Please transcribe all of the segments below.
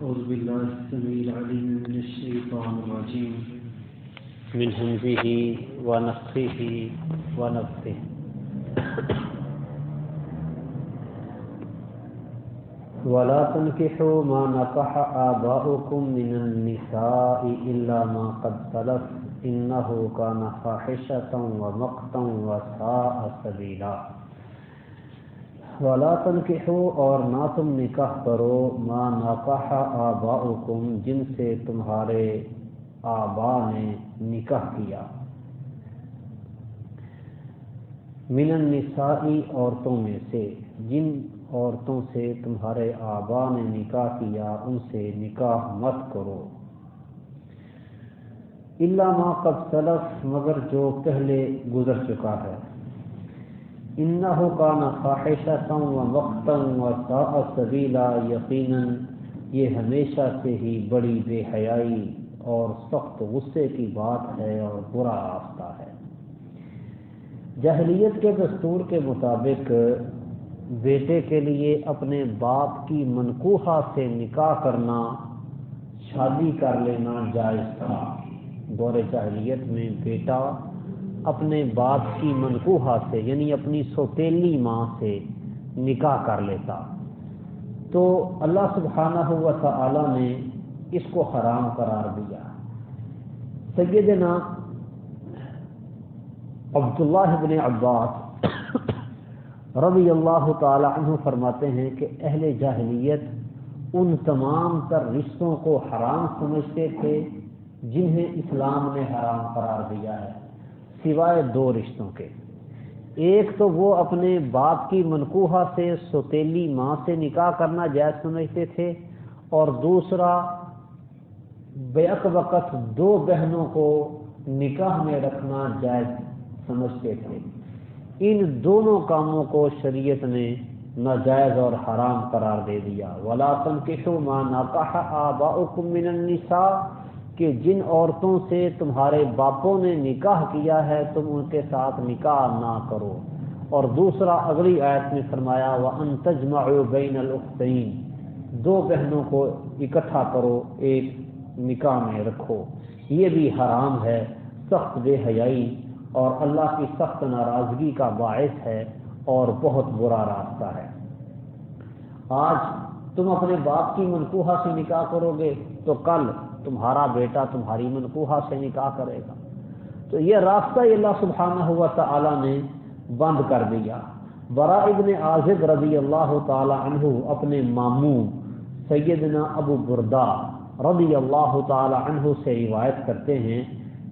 أعوذ بالله السميع العليم من الشيطان الرجيم. من همزه ونفخه ونفثه. ولا تنكحوا ما نكح آباؤكم من النساء إلا ما قد سلف. إنه كان فاحشة ومقتا وساء سبيلا. ولا تنکحو اور نہ تم نکاح کرو ما نکاح آباؤکم، جن سے تمہارے آبا نے نکاح کیا۔ من النسائی عورتوں میں سے، جن عورتوں سے تمہارے آبا نے نکاح کیا، ان سے نکاح مت کرو۔ اللہ ما قد سلف، مگر جو پہلے گزر چکا ہے۔ انہو کان فاحشتا و وقتا و ساء سبیلا یقینا یہ ہمیشہ سے ہی بڑی بے حیائی اور سخت غصے کی بات ہے اور برا راستہ ہے۔ جہلیت کے دستور کے مطابق بیٹے کے لیے اپنے باپ کی منقوہہ سے نکاح کرنا، شادی کر لینا جائز تھا۔ دور جاہلیت میں بیٹا اپنے باپ کی منقوہہ سے یعنی اپنی سوتیلی ماں سے نکاح کر لیتا۔ تو اللہ سبحانہ ہوا تعالی نے اس کو حرام قرار دیا۔ سیدنا عبداللہ ابن عباس رضی اللہ تعالی عنہ فرماتے ہیں کہ اہل جاہلیت ان تمام تر رشتوں کو حرام سمجھتے تھے جنہیں اسلام نے حرام قرار دیا ہے۔ سوائے دو رشتوں کے۔ ایک تو وہ اپنے باپ کی منقوہہ سے سوتیلی ماں سے نکاح کرنا جائز سمجھتے تھے، اور دوسرا بیک وقت دو بہنوں کو نکاح میں رکھنا جائز سمجھتے تھے۔ ان دونوں کاموں کو شریعت نے ناجائز اور حرام قرار دے دیا۔ ولاقن کشو ماں ناکاح آبا من النساء کہ جن عورتوں سے تمہارے باپوں نے نکاح کیا ہے، تم ان کے ساتھ نکاح نہ کرو۔ اور دوسرا اگلی آیت میں فرمایا وہ ان تجمع بین الاختین دو بہنوں کو اکٹھا کرو، ایک نکاح میں رکھو۔ یہ بھی حرام ہے، سخت بے حیائی، اور اللہ کی سخت ناراضگی کا باعث ہے اور بہت برا راستہ ہے۔ آج تم اپنے باپ کی منقوہہ سے نکاح کرو گے تو کل تمہارا بیٹا تمہاری منقوہہ سے نکاح کرے گا۔ تو یہ راستہ اللہ سبحانہ ہوا تعالی نے بند کر دیا۔ برا ابن عازب رضی اللہ تعالی عنہ اپنے ماموں سیدنا ابو بردا رضی اللہ تعالی عنہ سے روایت کرتے ہیں۔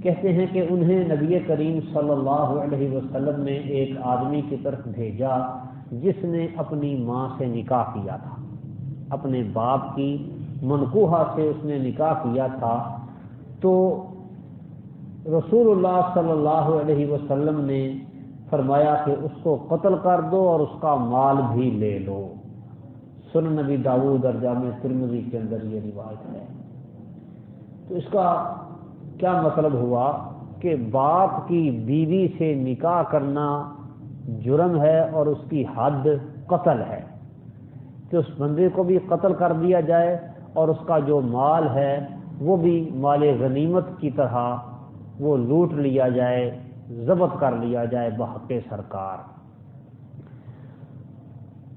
کہتے ہیں کہ انہیں نبی کریم صلی اللہ علیہ وسلم نے ایک آدمی کی طرف بھیجا جس نے اپنی ماں سے نکاح کیا تھا، اپنے باپ کی منقوہہ سے اس نے نکاح کیا تھا، تو رسول اللہ صلی اللہ علیہ وسلم نے فرمایا کہ اس کو قتل کر دو اور اس کا مال بھی لے لو۔ سن نبی داود اور جامع ترمزی کے اندر یہ روایت ہے۔ تو اس کا کیا مطلب ہوا کہ باپ کی بیوی سے نکاح کرنا جرم ہے اور اس کی حد قتل ہے۔ کہ اس بندے کو بھی قتل کر دیا جائے اور اس کا جو مال ہے، وہ بھی مال غنیمت کی طرح وہ لوٹ لیا جائے، ضبط کر لیا جائے بحق سرکار۔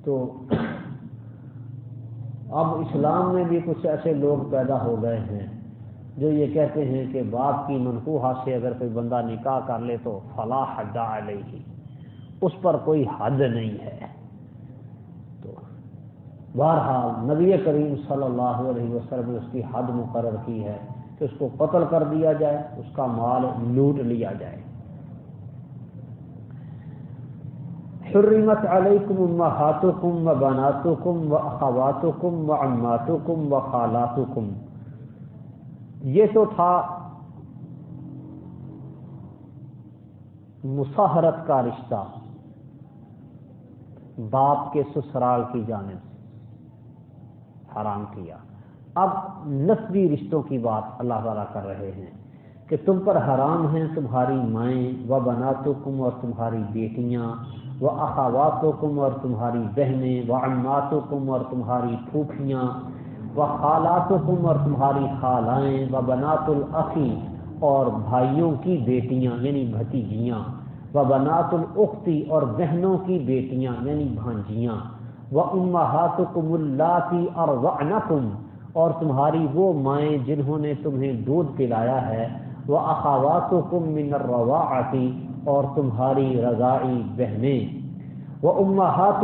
تو اب اسلام میں بھی کچھ ایسے لوگ پیدا ہو گئے ہیں جو یہ کہتے ہیں کہ باپ کی منقوہہ سے اگر کوئی بندہ نکاح کر لے تو فلاح حد علیہ، اس پر کوئی حد نہیں ہے۔ بہرحال نبی کریم صلی اللہ علیہ وسلم نے اس کی حد مقرر کی ہے کہ اس کو قتل کر دیا جائے، اس کا مال لوٹ لیا جائے۔ حرمت علیکم امہاتکم و بناتکم و اخواتکم و عماتکم و خالاتکم یہ تو تھا مسحرت کا رشتہ، باپ کے سسرال کی جانب سے۔ حرام کیا۔ اب نسبی رشتوں کی بات اللہ تعالیٰ کر رہے ہیں کہ تم پر حرام ہیں تمہاری مائیں و بناتکم اور تمہاری بیٹیاں و اخواتکم اور تمہاری بہنیں و اماتکم اور تمہاری پھوپھیاں وہ خالات اور تمہاری خالائیں و بنات العقی اور بھائیوں کی بیٹیاں یعنی بھتیجیاں و بنات الختی اور بہنوں کی بیٹیاں یعنی بھانجیاں۔ و امہات کم اللہ کی اور تمہاری وہ مائیں جنہوں نے تمہیں دودھ پلایا ہے وہ اخاوات کم من روا اور تمہاری رضائی بہنیں۔ وہ امہات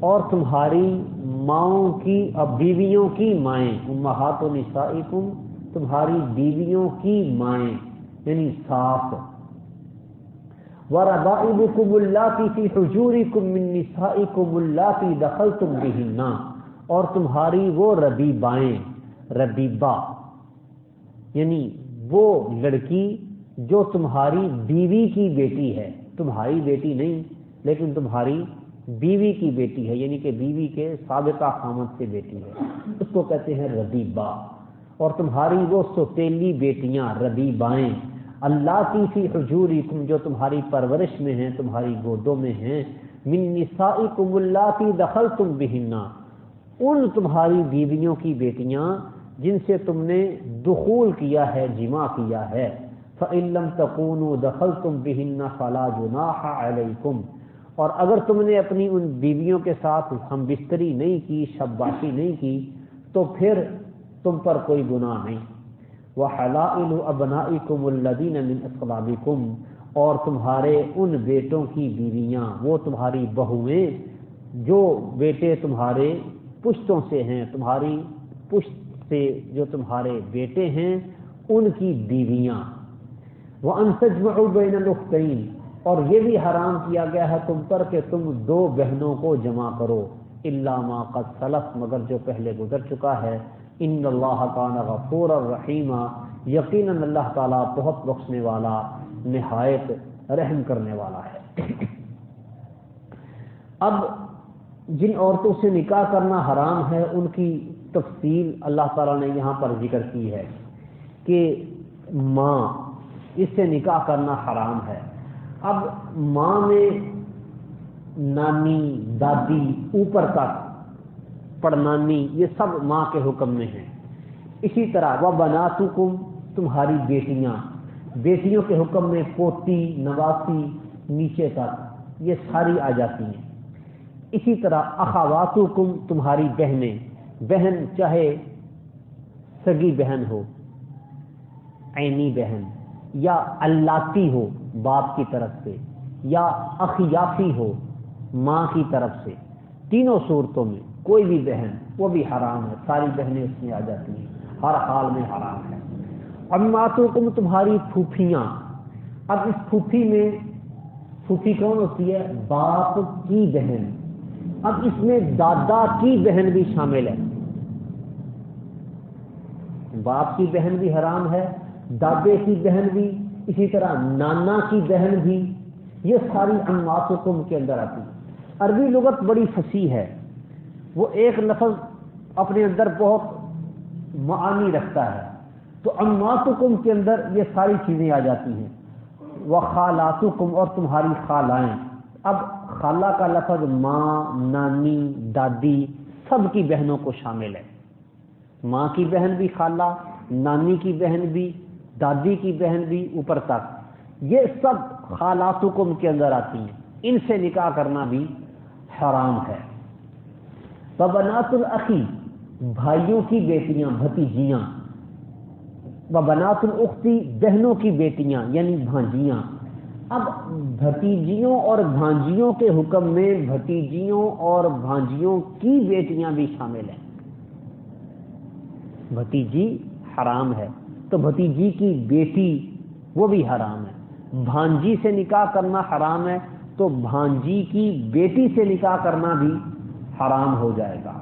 اور تمہاری ماؤں کی، اب بیویوں کی مائیں۔ امہات النسائکم تمہاری بیویوں کی مائیں یعنی ساس۔ وربائبکم اللہ کی فی من نسائکم اللہ کی اور تمہاری وہ ربیبائیں ربیبا یعنی وہ لڑکی جو تمہاری بیوی کی بیٹی ہے۔ تمہاری بیٹی نہیں، لیکن تمہاری بیوی کی بیٹی ہے یعنی کہ بیوی کے سابقہ خامد سے بیٹی ہے۔ اس کو کہتے ہیں ربیبا اور تمہاری وہ سوتیلی بیٹیاں ربیبائیں اللہ کی فی حجوری تم جو تمہاری پرورش میں ہیں، تمہاری گودوں میں ہیں، من نسائکم اللہ کی دخل تم بہنا ان تمہاری بیویوں کی بیٹیاں جن سے تم نے دخول کیا ہے، جمع کیا ہے۔ فعلم تکون دخل تم بہن فلا جناح علیکم اور اگر تم نے اپنی ان بیویوں کے ساتھ ہم بستری نہیں کی شب باشی نہیں کی، تو پھر تم پر کوئی گناہ نہیں۔ وہ حلائل ابنائی کم الدین اور تمہارے ان بیٹوں کی بیویاں، وہ تمہاری بہویں، جو بیٹے تمہارے پشتوں سے ہیں، تمہاری پشت سے جو تمہارے بیٹے ہیں، ان کی بیویاں۔ وہ انسجم بین الختین اور یہ بھی حرام کیا گیا ہے تم پر کہ تم دو بہنوں کو جمع کرو۔ علامہ قد سلف، مگر جو پہلے گزر چکا ہے۔ ان اللہ تعالیٰ غفور الرحیمہ یقیناً اللہ تعالیٰ بہت بخشنے والا، نہایت رحم کرنے والا ہے۔ اب جن عورتوں سے نکاح کرنا حرام ہے، ان کی تفصیل اللہ تعالیٰ نے یہاں پر ذکر کی ہے کہ ماں، اس سے نکاح کرنا حرام ہے۔ اب ماں میں نانی، دادی، اوپر تک پڑنانی یہ سب ماں کے حکم میں ہیں۔ اسی طرح وہ بناتکم تمہاری بیٹیاں۔ بیٹیوں کے حکم میں پوتی، نواسی، نیچے تک، یہ ساری آ جاتی ہیں۔ اسی طرح اخاواتکم تمہاری بہنیں۔ بہن چاہے سگی بہن ہو، عینی بہن، یا اللہ ہو باپ کی طرف سے، یا اخیافی ہو ماں کی طرف سے۔ تینوں صورتوں میں کوئی بھی بہن، وہ بھی حرام ہے، ساری بہنیں اس میں آ جاتی ہیں، ہر حال میں حرام ہے۔ اب کو تمہاری پھوپھیاں۔ اب اس پھوپھی میں، پھوپھی کون ہوتی ہے؟ باپ کی بہن۔ اب اس میں دادا کی بہن بھی شامل ہے۔ باپ کی بہن بھی حرام ہے، دادے کی بہن بھی، اسی طرح نانا کی بہن بھی، یہ ساری انمات حکم کے اندر آتی ہے۔ عربی لغت بڑی فصیح ہے۔ وہ ایک لفظ اپنے اندر بہت معانی رکھتا ہے۔ تو انمات حکم کے اندر یہ ساری چیزیں آ جاتی ہیں۔ وہ خالات اور تمہاری خالائیں۔ اب خالہ کا لفظ ماں، نانی، دادی سب کی بہنوں کو شامل ہے۔ ماں کی بہن بھی خالہ، نانی کی بہن بھی، دادی کی بہن بھی اوپر تک۔ یہ سب خالات حکم کے اندر آتی ہیں۔ ان سے نکاح کرنا بھی حرام ہے۔ بنات العقی بھائیوں کی بیٹیاں، بھتیجیاں۔ بنات الختی بہنوں کی بیٹیاں یعنی بھانجیاں۔ اب بھتیجیوں اور بھانجیوں کے حکم میں بھتیجیوں اور بھانجیوں کی بیٹیاں بھی شامل ہیں۔ بھتیجی حرام ہے۔ تو بھتیجی کی بیٹی وہ بھی حرام ہے۔ بھانجی سے نکاح کرنا حرام ہے تو بھانجی کی بیٹی سے نکاح کرنا بھی حرام ہو جائے گا۔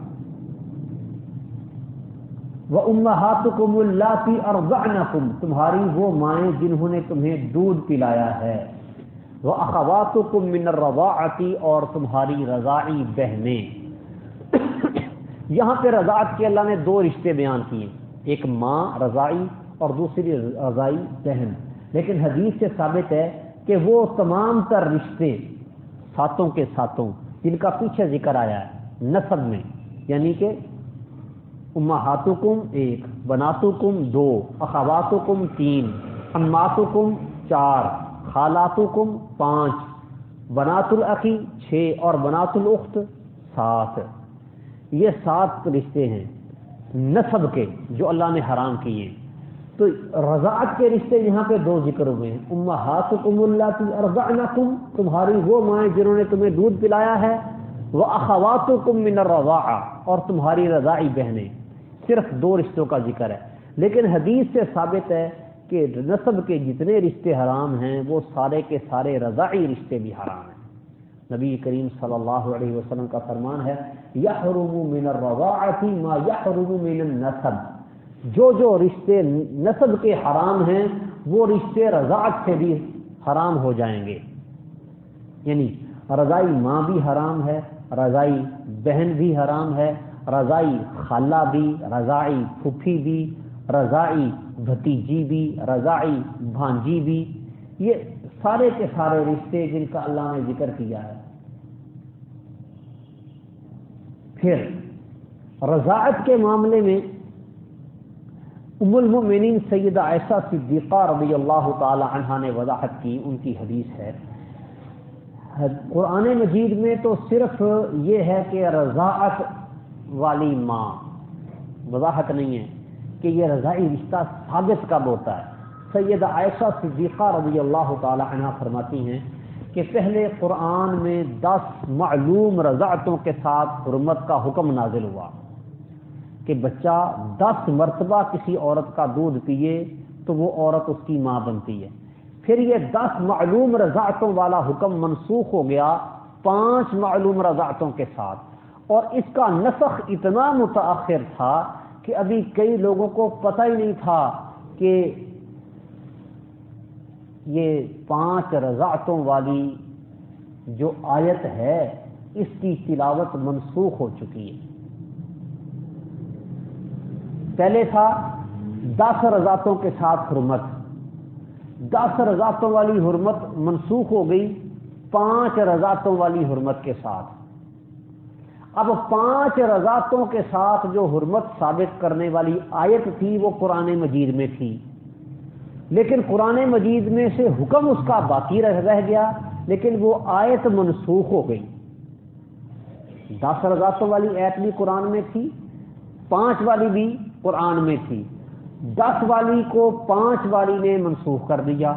وہ امہات کم اللہ اور تمہاری وہ مائیں جنہوں نے تمہیں دودھ پلایا ہے۔ وہ اخوات کم من روا اور تمہاری رضائی بہنیں۔ یہاں پہ رضاعت کے اللہ نے دو رشتے بیان کیے۔ ایک ماں رضائی اور دوسری رضائی بہن۔ لیکن حدیث سے ثابت ہے کہ وہ تمام تر رشتے ساتوں کے ساتوں، جن کا پیچھے ذکر آیا ہے۔ نصب میں یعنی کہ امہاتکم ایک، بناتکم دو، اخواتکم تین اماتکم چار، خالاتکم پانچ بنات العقی چھ اور بنات الاخت سات۔ یہ سات رشتے ہیں نصب کے جو اللہ نے حرام کیے۔ تو رضاعت کے رشتے یہاں پہ دو ذکر ہوئے ہیں۔ امہاتکم اللہ کی تمہاری وہ مائیں جنہوں نے تمہیں دودھ پلایا ہے وہ اخواتکم من الرضاع اور تمہاری رضائی بہنیں۔ صرف دو رشتوں کا ذکر ہے۔ لیکن حدیث سے ثابت ہے کہ نصب کے جتنے رشتے حرام ہیں، وہ سارے کے سارے رضائی رشتے بھی حرام ہیں۔ نبی کریم صلی اللہ علیہ وسلم کا فرمان ہے یحرم من الرضاعت ما یحرم من النسب۔ جو جو رشتے نصب کے حرام ہیں، وہ رشتے رضاعت سے بھی حرام ہو جائیں گے۔ یعنی رضائی ماں بھی حرام ہے رضائی بہن بھی حرام ہے، رضائی خالہ بھی، رضائی پھپھی بھی، رضائی بھتیجی بھی، رضائی بھانجی بھی۔ یہ سارے کے سارے رشتے جن کا اللہ نے ذکر کیا ہے۔ پھر رضاعت کے معاملے میں ام المؤمنین سیدہ عائشہ صدیقہ رضی اللہ تعالی عنہ نے وضاحت کی، ان کی حدیث ہے۔ قرآن مجید میں تو صرف یہ ہے کہ رضاعت والی ماں، وضاحت نہیں ہے کہ یہ رضائی رشتہ ثابت کب ہوتا ہے۔ سید عائشہ صدیقہ رضی اللہ تعالی عنہ فرماتی ہیں کہ پہلے قرآن میں دس معلوم رضاعتوں کے ساتھ حرمت کا حکم نازل ہوا کہ بچہ دس مرتبہ کسی عورت کا دودھ پیے تو وہ عورت اس کی ماں بنتی ہے۔ پھر یہ دس معلوم رضاعتوں والا حکم منسوخ ہو گیا پانچ معلوم رضاعتوں کے ساتھ اور اس کا نسخ اتنا متاثر تھا کہ ابھی کئی لوگوں کو پتہ ہی نہیں تھا کہ یہ پانچ رضاعتوں والی جو آیت ہے، اس کی تلاوت منسوخ ہو چکی ہے۔ پہلے تھا دس رضاعتوں کے ساتھ حرمت۔ دس رضاعتوں والی حرمت منسوخ ہو گئی، پانچ رضاعتوں والی حرمت کے ساتھ۔ اب پانچ رضاعتوں کے ساتھ جو حرمت ثابت کرنے والی آیت تھی، وہ قرآن مجید میں تھی۔ لیکن قرآن مجید میں سے حکم اس کا باقی رہ گیا، لیکن وہ آیت منسوخ ہو گئی۔ دس رضاعتوں والی ایت بھی قرآن میں تھی، پانچ والی بھی قرآن میں تھی۔ دس والی کو پانچ والی نے منسوخ کر دیا۔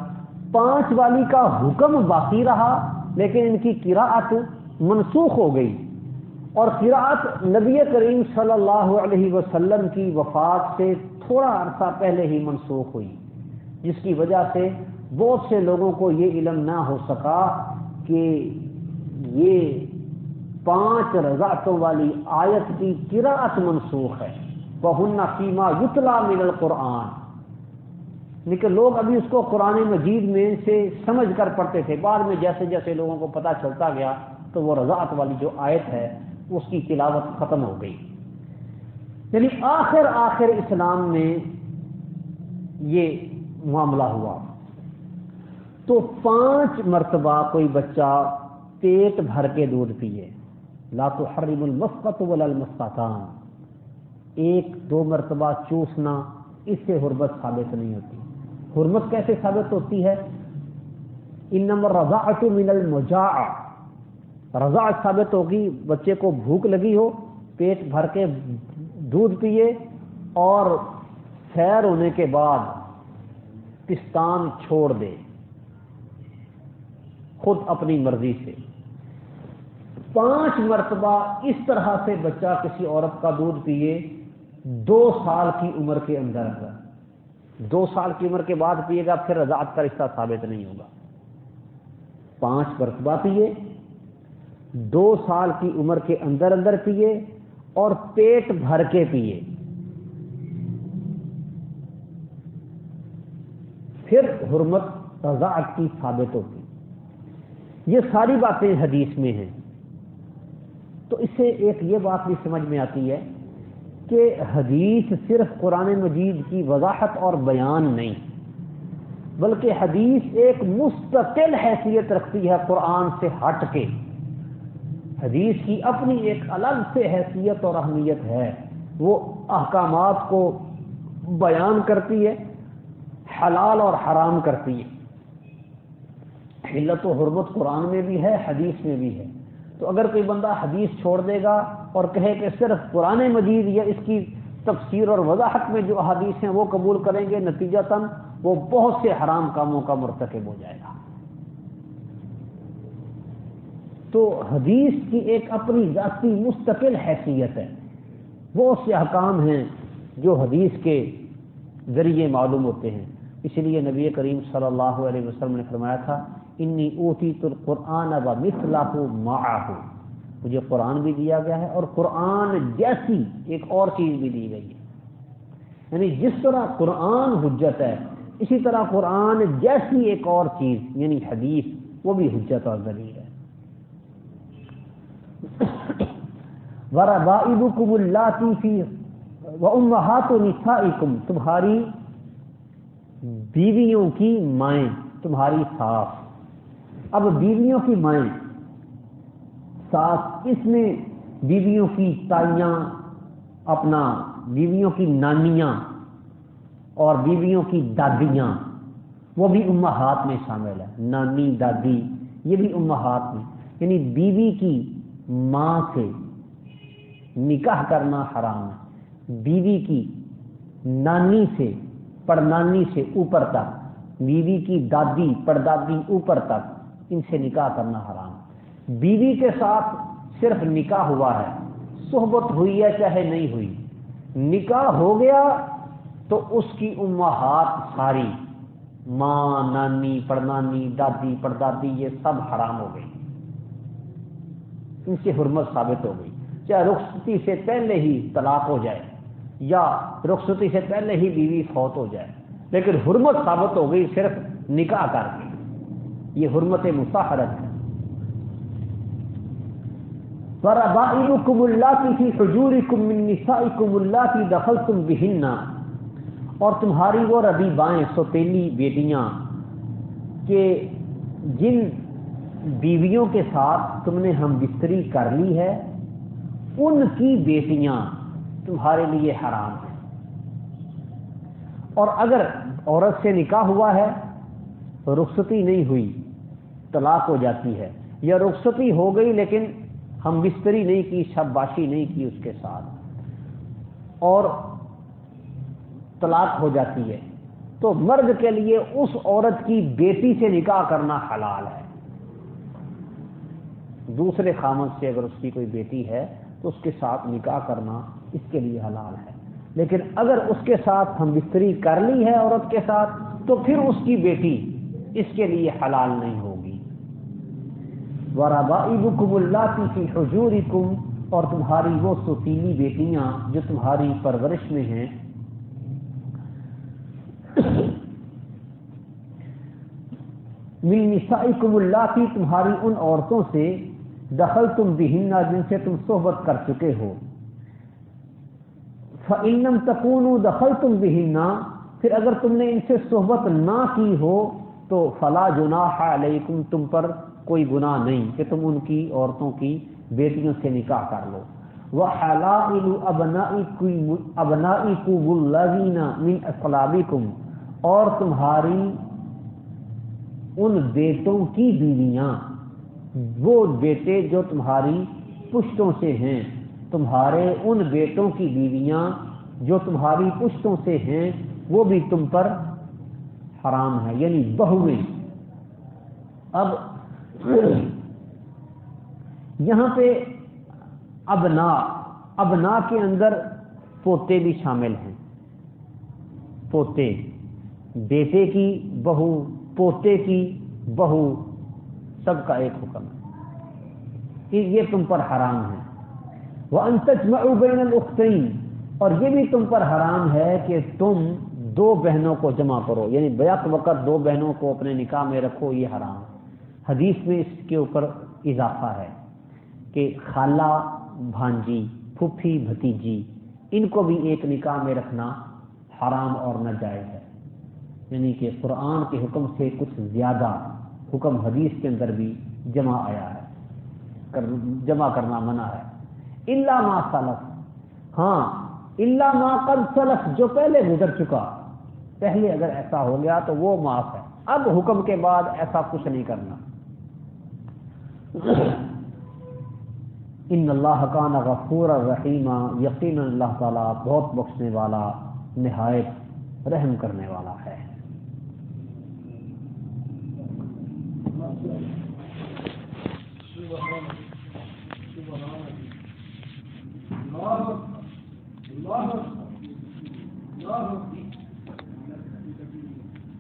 پانچ والی کا حکم باقی رہا، لیکن ان کی قراءت منسوخ ہو گئی۔ اور قراءت نبی کریم صلی اللہ علیہ وسلم کی وفات سے تھوڑا عرصہ پہلے ہی منسوخ ہوئی، جس کی وجہ سے بہت سے لوگوں کو یہ علم نہ ہو سکا کہ یہ پانچ رضاعتوں والی آیت کی قراءت منسوخ ہے۔ بہن فیما یتلا من القرآن لیکن لوگ ابھی اس کو قرآن مجید میں سے سمجھ کر پڑھتے تھے۔ بعد میں جیسے جیسے لوگوں کو پتہ چلتا گیا تو وہ رضاعت والی جو آیت ہے، اس کی تلاوت ختم ہو گئی۔ یعنی آخر آخر اسلام میں یہ معاملہ ہوا۔ تو پانچ مرتبہ کوئی بچہ پیٹ بھر کے دودھ پیے۔ لا تو حرم المسقط ولا المسقطان ایک دو مرتبہ چوسنا، اس سے حرمت ثابت نہیں ہوتی۔ حرمت کیسے ثابت ہوتی ہے؟ ان نمبر رضاعت من المجاع رضاعت ثابت ہوگی، بچے کو بھوک لگی ہو، پیٹ بھر کے دودھ پیے اور سیر ہونے کے بعد پستان چھوڑ دے۔ خود اپنی مرضی سے۔ پانچ مرتبہ اس طرح سے بچہ کسی عورت کا دودھ پیے دو سال کی عمر کے اندر اندر دو سال کی عمر کے بعد پیے گا، پھر رضاعت کا رشتہ ثابت نہیں ہوگا۔ پانچ مرتبہ پیے، دو سال کی عمر کے اندر اندر پیے اور پیٹ بھر کے پیے۔ پھر حرمت رضاعت کی ثابت ہوتی یہ ساری باتیں حدیث میں ہیں۔ تو اس سے ایک یہ بات بھی سمجھ میں آتی ہے کہ حدیث صرف قرآن مجید کی وضاحت اور بیان نہیں، بلکہ حدیث ایک مستقل حیثیت رکھتی ہے قرآن سے ہٹ کے۔ حدیث کی اپنی ایک الگ سے حیثیت اور اہمیت ہے۔ وہ احکامات کو بیان کرتی ہے، حلال اور حرام کرتی ہے۔ حلت و حرمت قرآن میں بھی ہے، حدیث میں بھی ہے۔ تو اگر کوئی بندہ حدیث چھوڑ دے گا اور کہے کہ صرف قرآن مجید یا اس کی تفسیر اور وضاحت میں جو احادیث ہیں وہ قبول کریں گے نتیجہ تن وہ بہت سے حرام کاموں کا مرتکب ہو جائے گا۔ تو حدیث کی ایک اپنی ذاتی مستقل حیثیت ہے۔ بہت سے احکام ہیں جو حدیث کے ذریعے معلوم ہوتے ہیں۔ اس لیے نبی کریم صلی اللہ علیہ وسلم نے فرمایا تھا، انی اوتی تو قرآن اب مثلاح مجھے قرآن بھی دیا گیا ہے اور قرآن جیسی ایک اور چیز بھی دی گئی ہے۔ یعنی جس طرح قرآن حجت ہے، اسی طرح قرآن جیسی ایک اور چیز یعنی حدیث، وہ بھی حجت اور ذریعہ ہے۔ وربائبکم اللہ فی و امہات نسائکم تمہاری بیویوں کی مائیں، تمہاری ساس۔ اب بیویوں کی مائیں ساس اس میں بیویوں کی تائیاں، اپنا بیویوں کی نانیاں اور بیویوں کی دادیاں، وہ بھی امہات میں شامل ہے نانی، دادی، یہ بھی امہات میں۔ یعنی بیوی کی ماں سے نکاح کرنا حرام ہے۔ بیوی کی نانی سے پڑنانی سے اوپر تک، بیوی کی دادی، پردادی اوپر تک ان سے نکاح کرنا حرام ہے۔ بیوی کے ساتھ صرف نکاح ہوا ہے، صحبت ہوئی ہے چاہے نہیں ہوئی، نکاح ہو گیا تو اس کی امہات ساری، ماں، نانی، پڑنانی، دادی، پردادی، یہ سب حرام ہو گئی۔ ان سے حرمت ثابت ہو گئی۔ چاہے رخصتی سے پہلے ہی طلاق ہو جائے یا رخصتی سے پہلے ہی بیوی فوت ہو جائے، لیکن حرمت ثابت ہو گئی صرف نکاح کر کے۔ یہ حرمت مساحرت ہے۔ اللہ کی حجور کم کم اللہ کی دخل تم اور تمہاری وہ ربی بائیں، سوتیلی بیٹیاں، کہ جن بیویوں کے ساتھ تم نے ہم بستری کر لی ہے، ان کی بیٹیاں تمہارے لیے حرام ہیں۔ اور اگر عورت سے نکاح ہوا ہے، رخصتی نہیں ہوئی، طلاق ہو جاتی ہے، یا رخصتی ہو گئی لیکن ہم بستری نہیں کی شب باشی نہیں کی اس کے ساتھ۔ اور طلاق ہو جاتی ہے۔ تو مرد کے لیے اس عورت کی بیٹی سے نکاح کرنا حلال ہے۔ دوسرے خامد سے اگر اس کی کوئی بیٹی ہے، تو اس کے ساتھ نکاح کرنا اس کے لیے حلال ہے۔ لیکن اگر اس کے ساتھ ہم بستری کر لی ہے عورت کے ساتھ، تو پھر اس کی بیٹی اس کے لیے حلال نہیں ہوگی۔ ورابکم اللہ کی حضور اور تمہاری وہ سوتیلی بیٹیاں جو تمہاری پرورش میں ہیں۔ نسائکم اللہ کی تمہاری ان عورتوں سے دخل تم بہننا جن سے تم صحبت کر چکے ہو۔ فعلم تکون دخل تم بہننا پھر اگر تم نے ان سے صحبت نہ کی ہو، تو فلا جناح علیکم تم پر کوئی گناہ نہیں کہ تم ان کی عورتوں کی بیٹیوں سے نکاح کر لو۔ وہ ابنائی من اسلابکم اور تمہاری ان بیٹوں کی بیویاں۔ وہ بیٹے جو تمہاری پشتوں سے ہیں، تمہارے ان بیٹوں کی بیویاں جو تمہاری پشتوں سے ہیں، وہ بھی تم پر حرام ہے یعنی بہویں۔ اب یہاں پہ ابنا ابنا کے اندر پوتے بھی شامل ہیں۔ پوتے، بیٹے کی بہو، پوتے کی بہو، سب کا ایک حکم ہے۔ کہ یہ تم پر حرام ہے۔ وہ انتج بین الختین اور یہ بھی تم پر حرام ہے کہ تم دو بہنوں کو جمع کرو۔ یعنی بیک وقت دو بہنوں کو اپنے نکاح میں رکھو، یہ حرام ہے۔ حدیث میں اس کے اوپر اضافہ ہے کہ خالہ، بھانجی پھپھی بھتیجی، ان کو بھی ایک نکاح میں رکھنا حرام اور ناجائز ہے۔ یعنی کہ قرآن کے حکم سے کچھ زیادہ حکم حدیث کے اندر بھی جمع آیا ہے جمع کرنا منع ہے۔ اللہ ما سلف۔ ہاں اللہ ما قد سلف، جو پہلے گزر چکا، پہلے اگر ایسا ہو گیا تو وہ معاف ہے۔ اب حکم کے بعد ایسا کچھ نہیں کرنا۔ ان اللہ کان غفور رحیمہ یقین اللہ تعالیٰ بہت بخشنے والا نہایت رحم کرنے والا ہے اللہ